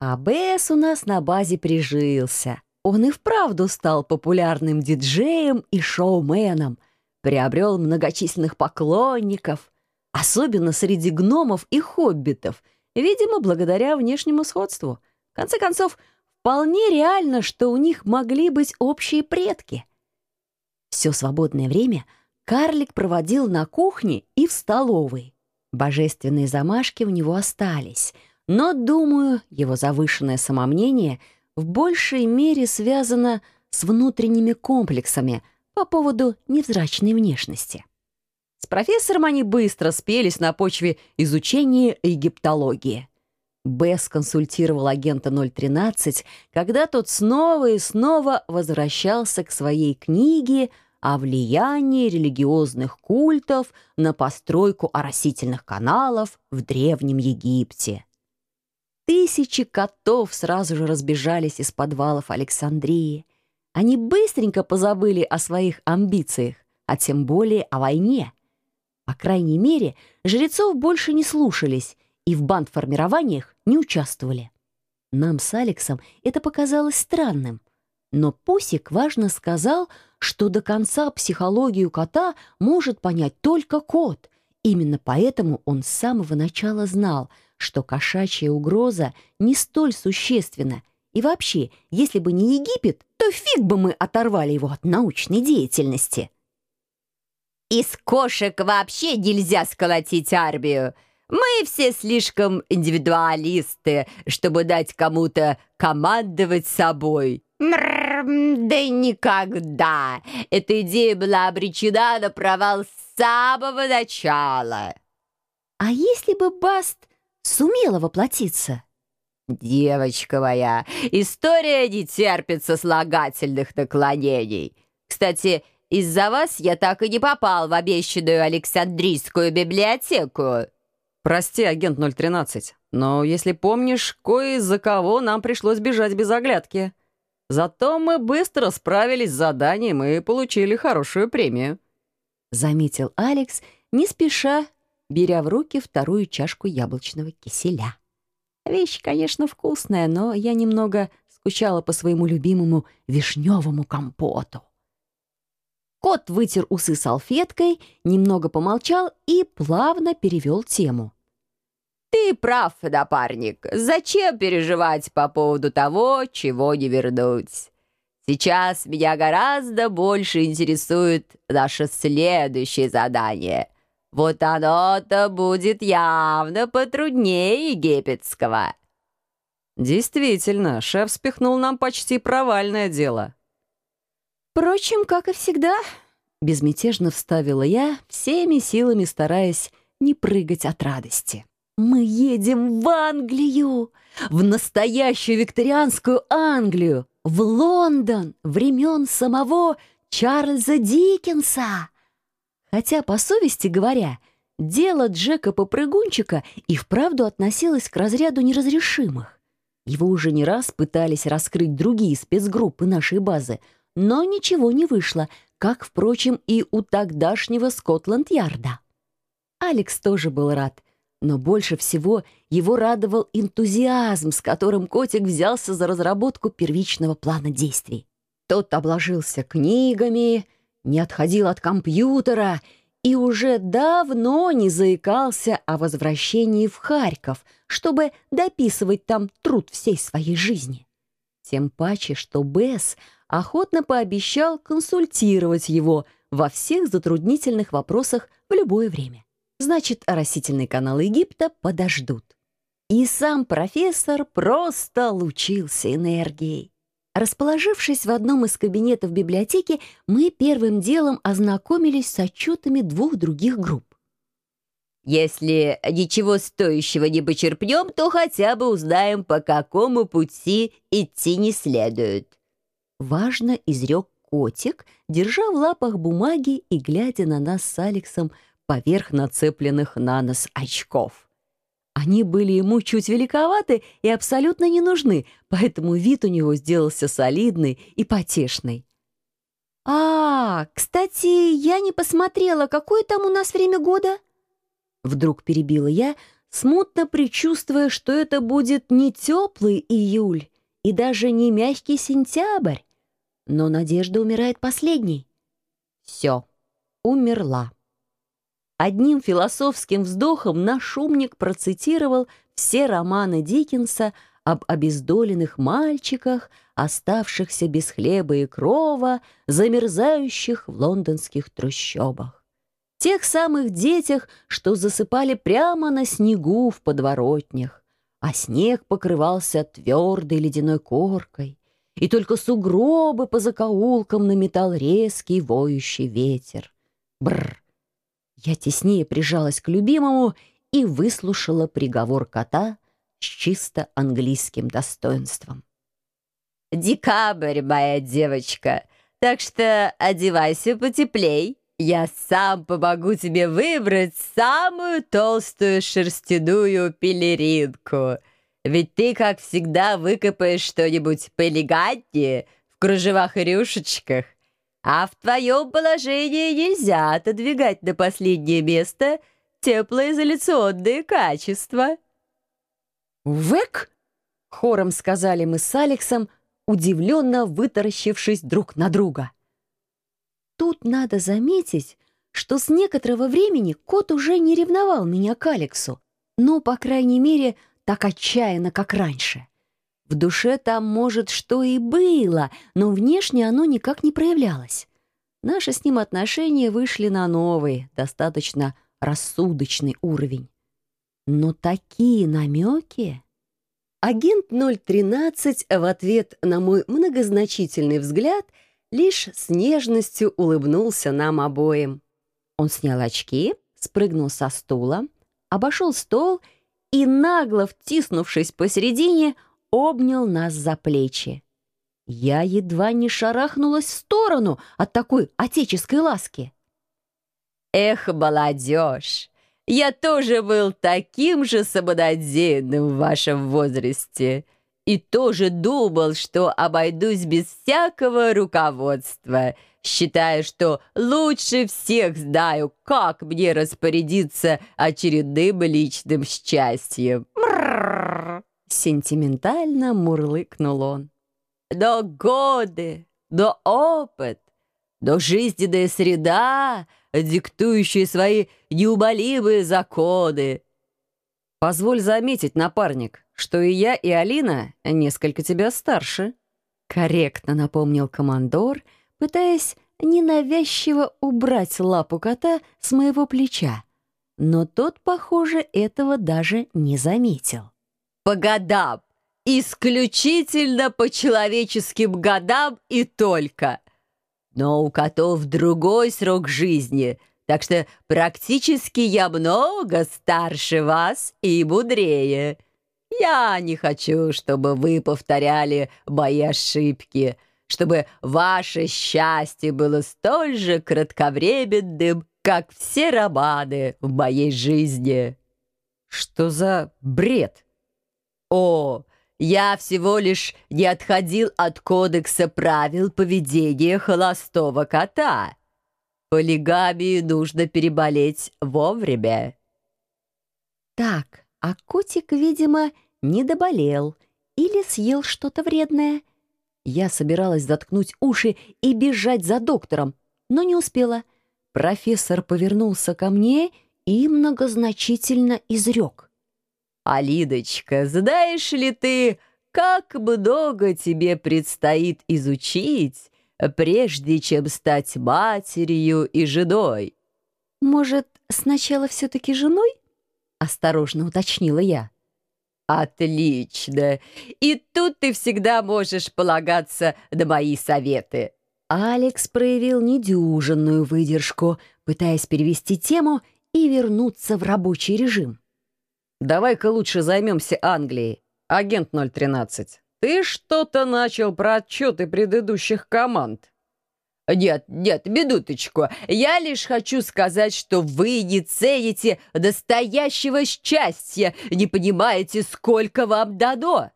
А Бесс у нас на базе прижился. Он и вправду стал популярным диджеем и шоуменом, приобрел многочисленных поклонников, особенно среди гномов и хоббитов, видимо, благодаря внешнему сходству. В конце концов, вполне реально, что у них могли быть общие предки. Все свободное время карлик проводил на кухне и в столовой. Божественные замашки у него остались, но, думаю, его завышенное самомнение в большей мере связано с внутренними комплексами по поводу невзрачной внешности. С профессором они быстро спелись на почве изучения египтологии. Бесс консультировал агента 013, когда тот снова и снова возвращался к своей книге о влиянии религиозных культов на постройку оросительных каналов в Древнем Египте. Тысячи котов сразу же разбежались из подвалов Александрии. Они быстренько позабыли о своих амбициях, а тем более о войне. По крайней мере, жрецов больше не слушались и в бандформированиях не участвовали. Нам с Алексом это показалось странным. Но Пусик важно сказал, что до конца психологию кота может понять только кот. Именно поэтому он с самого начала знал, что кошачья угроза не столь существенна. И вообще, если бы не Египет, то фиг бы мы оторвали его от научной деятельности. «Из кошек вообще нельзя сколотить армию!» Мы все слишком индивидуалисты, чтобы дать кому-то командовать собой. Мррр, да никогда. Эта идея была обречена на провал с самого начала. А если бы Баст сумела воплотиться? Девочка моя, история не терпит сослагательных наклонений. Кстати, из-за вас я так и не попал в обещанную Александрийскую библиотеку. «Прости, агент 013, но, если помнишь, кое из-за кого нам пришлось бежать без оглядки. Зато мы быстро справились с заданием и получили хорошую премию», — заметил Алекс, не спеша, беря в руки вторую чашку яблочного киселя. Вещь, конечно, вкусная, но я немного скучала по своему любимому вишневому компоту. Кот вытер усы салфеткой, немного помолчал и плавно перевел тему. «Ты прав, напарник. Зачем переживать по поводу того, чего не вернуть? Сейчас меня гораздо больше интересует наше следующее задание. Вот оно-то будет явно потруднее египетского». «Действительно, шеф спихнул нам почти провальное дело», Впрочем, как и всегда, безмятежно вставила я, всеми силами стараясь не прыгать от радости. Мы едем в Англию, в настоящую викторианскую Англию, в Лондон времен самого Чарльза Диккенса. Хотя, по совести говоря, дело Джека Попрыгунчика и вправду относилось к разряду неразрешимых. Его уже не раз пытались раскрыть другие спецгруппы нашей базы — но ничего не вышло, как, впрочем, и у тогдашнего Скотланд-Ярда. Алекс тоже был рад, но больше всего его радовал энтузиазм, с которым котик взялся за разработку первичного плана действий. Тот обложился книгами, не отходил от компьютера и уже давно не заикался о возвращении в Харьков, чтобы дописывать там труд всей своей жизни. Тем паче, что Бесс охотно пообещал консультировать его во всех затруднительных вопросах в любое время. Значит, оросительные каналы Египта подождут. И сам профессор просто лучился энергией. Расположившись в одном из кабинетов библиотеки, мы первым делом ознакомились с отчетами двух других групп. Если ничего стоящего не почерпнем, то хотя бы узнаем, по какому пути идти не следует. Важно изрек котик, держа в лапах бумаги и глядя на нас с Алексом поверх нацепленных на нос очков. Они были ему чуть великоваты и абсолютно не нужны, поэтому вид у него сделался солидный и потешный. «А, кстати, я не посмотрела, какое там у нас время года?» Вдруг перебила я, смутно предчувствуя, что это будет не теплый июль и даже не мягкий сентябрь. Но надежда умирает последней. Все, умерла. Одним философским вздохом наш умник процитировал все романы Диккенса об обездоленных мальчиках, оставшихся без хлеба и крова, замерзающих в лондонских трущобах. Тех самых детях, что засыпали прямо на снегу в подворотнях, а снег покрывался твердой ледяной коркой, и только сугробы по закоулкам наметал резкий воющий ветер. Бррр! Я теснее прижалась к любимому и выслушала приговор кота с чисто английским достоинством. «Декабрь, моя девочка, так что одевайся потеплей. Я сам помогу тебе выбрать самую толстую шерстяную пелеринку. Ведь ты, как всегда, выкопаешь что-нибудь поэлегантнее в кружевах и рюшечках. А в твоем положении нельзя отодвигать на последнее место теплоизоляционные качества». «Вэк!» — хором сказали мы с Алексом, удивленно вытаращившись друг на друга. Тут надо заметить, что с некоторого времени кот уже не ревновал меня к Алексу, но, по крайней мере, так отчаянно, как раньше. В душе там, может, что и было, но внешне оно никак не проявлялось. Наши с ним отношения вышли на новый, достаточно рассудочный уровень. Но такие намеки... Агент 013 в ответ на мой многозначительный взгляд лишь с нежностью улыбнулся нам обоим. Он снял очки, спрыгнул со стула, обошел стол и, нагло втиснувшись посередине, обнял нас за плечи. Я едва не шарахнулась в сторону от такой отеческой ласки. «Эх, молодежь! Я тоже был таким же самонадеянным в вашем возрасте и тоже думал, что обойдусь без всякого руководства, считая, что лучше всех знаю, как мне распорядиться очередным личным счастьем. Сентиментально мурлыкнул он. Но годы, но опыт, но жизненная среда, диктующая свои неумолимые законы. Позволь заметить, напарник, что и я, и Алина несколько тебя старше. Корректно напомнил командор, пытаясь ненавязчиво убрать лапу кота с моего плеча. Но тот, похоже, этого даже не заметил. По годам! Исключительно по человеческим годам и только. Но у котов другой срок жизни, так что практически я много старше вас и мудрее. Я не хочу, чтобы вы повторяли мои ошибки, чтобы ваше счастье было столь же кратковременным, как все романы в моей жизни». «Что за бред?» «О, я всего лишь не отходил от кодекса правил поведения холостого кота. Полигамии нужно переболеть вовремя». «Так, а котик, видимо, не доболел или съел что-то вредное». Я собиралась заткнуть уши и бежать за доктором, но не успела. Профессор повернулся ко мне и многозначительно изрек. «Алидочка, знаешь ли ты, как много тебе предстоит изучить, прежде чем стать матерью и женой?» «Может, сначала все-таки женой?» — осторожно уточнила я. «Отлично! И тут ты всегда можешь полагаться на мои советы». Алекс проявил недюжинную выдержку, пытаясь перевести тему и вернуться в рабочий режим. Давай-ка лучше займемся Англией. Агент 013, ты что-то начал про отчеты предыдущих команд. «Нет, нет, минуточку. Я лишь хочу сказать, что вы не цените настоящего счастья, не понимаете, сколько вам дано.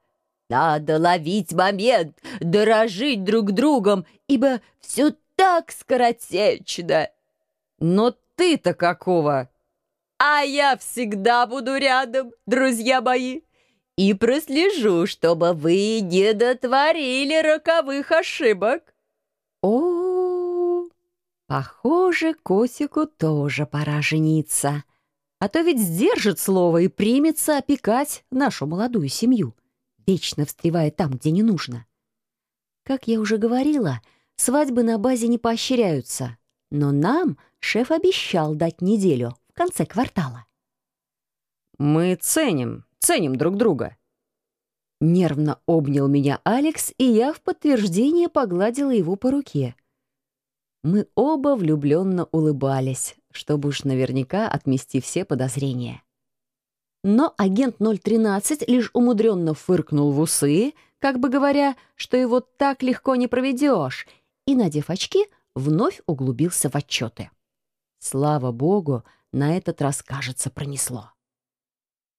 Надо ловить момент, дорожить друг другом, ибо все так скоротечно». «Но ты-то какого?» А я всегда буду рядом, друзья мои, и прослежу, чтобы вы не дотворили роковых ошибок. О, похоже, котику тоже пора жениться. А то ведь сдержит слово и примется опекать нашу молодую семью, вечно встревая там, где не нужно. Как я уже говорила, свадьбы на базе не поощряются, но нам шеф обещал дать неделю в конце квартала. «Мы ценим, ценим друг друга». Нервно обнял меня Алекс, и я в подтверждение погладила его по руке. Мы оба влюбленно улыбались, чтобы уж наверняка отмести все подозрения. Но агент 013 лишь умудренно фыркнул в усы, как бы говоря, что его так легко не проведешь, и, надев очки, вновь углубился в отчеты. Слава богу, на этот раз, кажется, пронесло.